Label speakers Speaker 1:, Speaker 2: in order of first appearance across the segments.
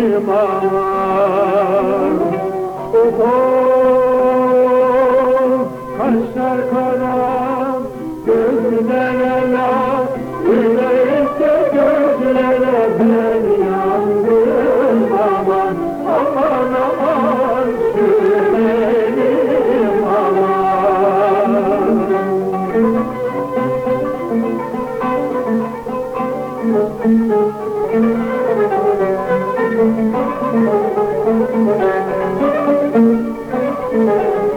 Speaker 1: Oh, kaşlar kara, gözlere laf, yürekte gözlere ben yandım aman, aman aman. Şu dağın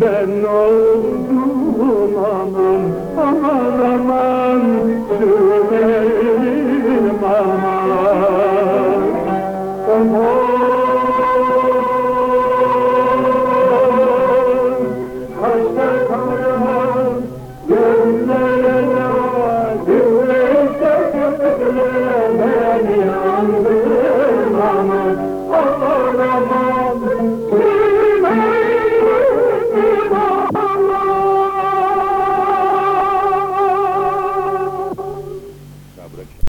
Speaker 1: ben oldum aman Aman aman